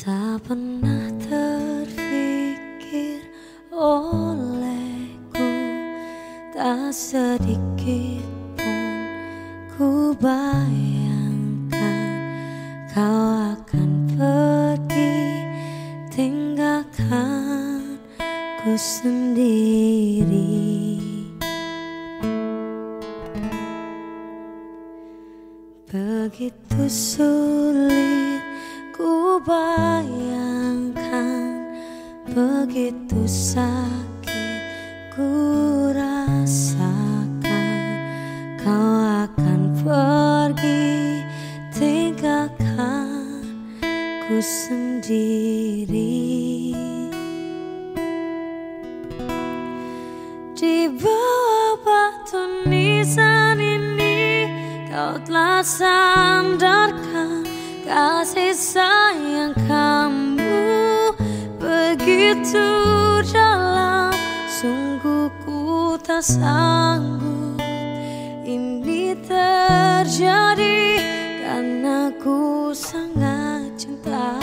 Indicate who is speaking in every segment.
Speaker 1: pernah terfikir olehku Tak sedikit pun ku bayangkan Kau akan pergi. Tinggalkan ku sendiri. Begitu sulit bayangkan Begitu sakit ku rasakan. Kau akan pergi tinggalkan ku sendiri. Di bawah batu nisan ini Kau telah sandarkan kasih sayang kamu. Begitu dalam Sungguh ku tak sanggup. Ini terjadi Karena ku sangat cinta.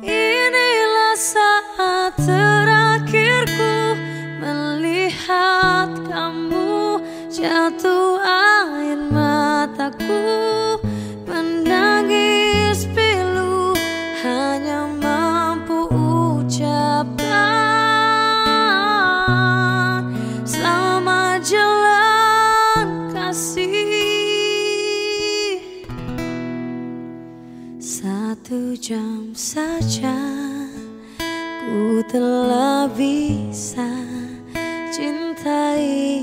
Speaker 1: Inilah saat terakhirku melihat kamu jatuh mataku menangis pilu hanya mampu ucapkan selamat jalan kasih. Satu jam saja ku telah bisa cintai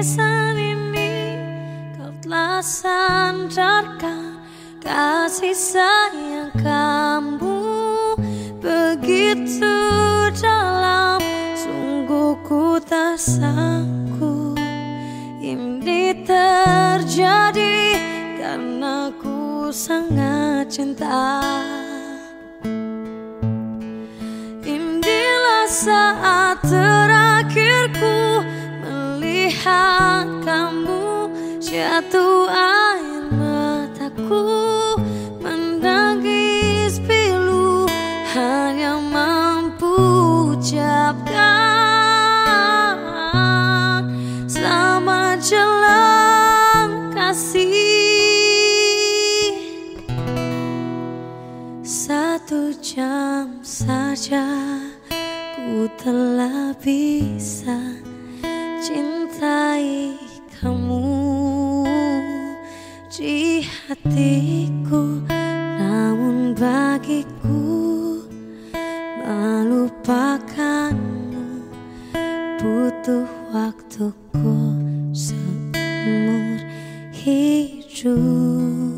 Speaker 1: batu nisan ini Kau telah sandarkan kasih sayang kamu Begitu dalam Sungguh ku tak sanggup. Ini terjadi Karena ku sangat cinta. Inilah saat terakhirku melihat kamu jatuh air mataku menangis pilu hanya mampu ucapkan selamat jalan kasih. Satu jam saja ku telah bisa cintai kamu. Di hatiku namun bagiku melupakanmu. Butuh waktuku seumur hidup